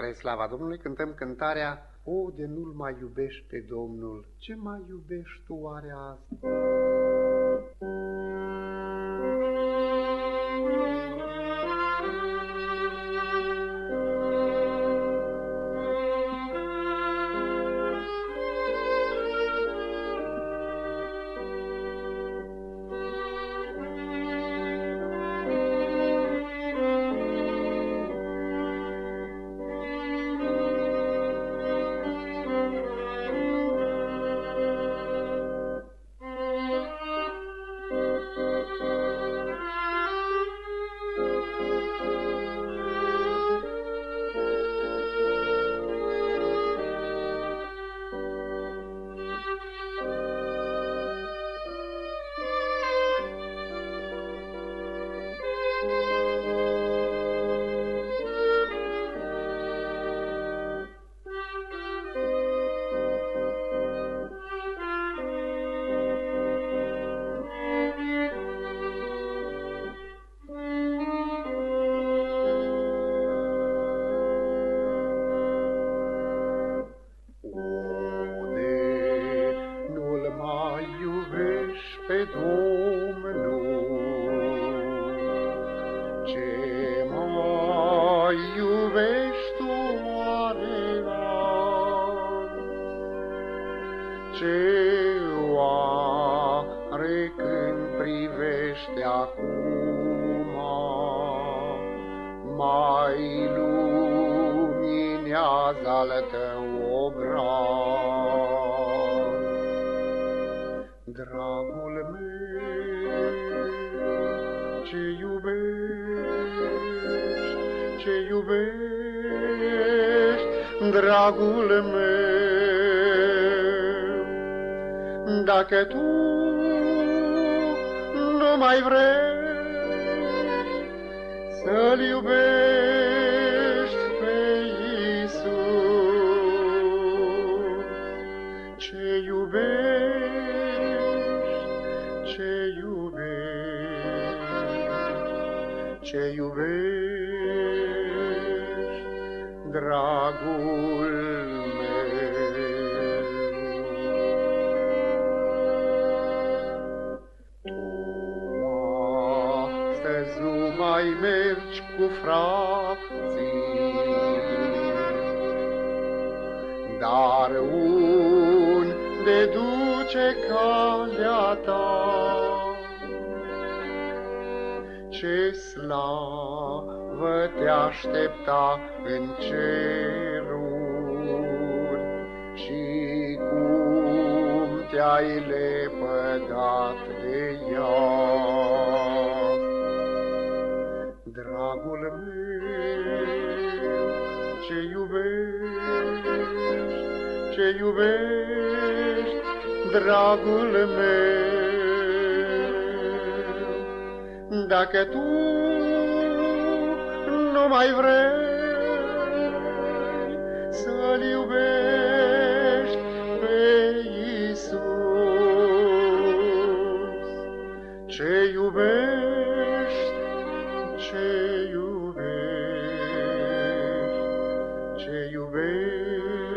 Spre slava Domnului cântăm cântarea O, de nu-L mai iubești pe Domnul, ce mai iubești tu oare asta? Privești acum mai luminează al tău obraz? Dragul meu, ce iubești, ce iubești, dragul meu, dacă tu nu mai vrei să-L iubești pe Iisus, ce iubești, ce iubești, ce iubești, dragul mai mergi cu frații, dar unde duce calea ta? Ce slavă te aștepta în ceruri și cum te-ai lepădat de ea. Dragul meu, ce iubești, ce iubești, dragul meu. Dacă tu nu mai vrei să-L iubești iubești,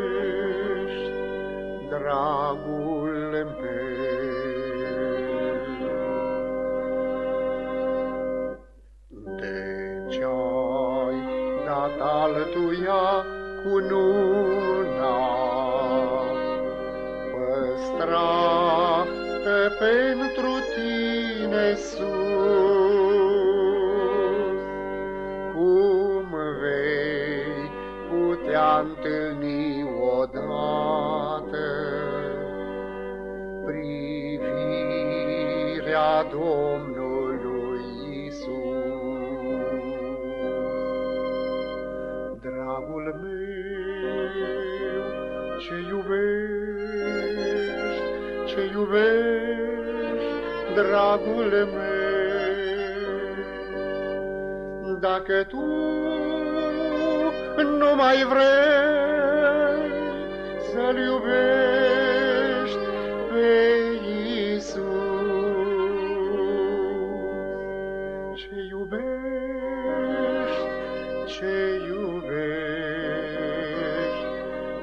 dragul meu. De ce-ai dat altuia cu nuna, păstrată pentru tine sus, privirea Domnului Isus. Dragul meu, ce iubești, ce iubești, dragul meu, dacă tu nu mai vrei să-L iubești Ce iubești,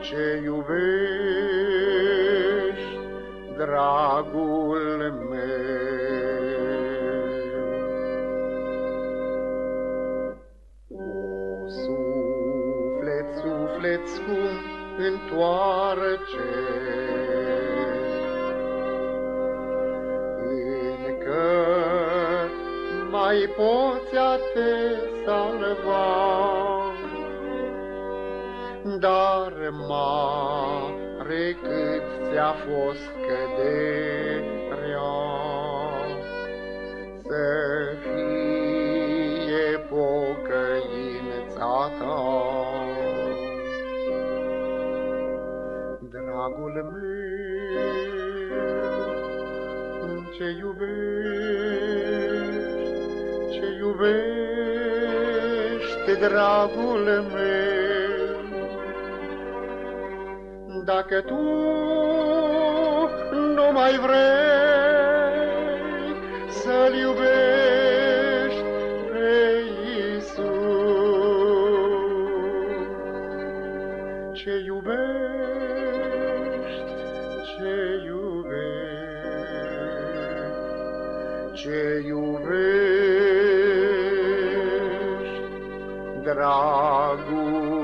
ce iubești, ce iubești, dragul meu. O, suflet, suflet scump, întoarce, mai poți a te salva dar mare cât ți-a fost căderea. Să fie pocăința ta. Dragul meu, ce iubești, ce iubești, dragul meu, dacă tu nu mai vrei să-L iubești pe Iisus, ce iubești, ce iubești, ce iubești, dragul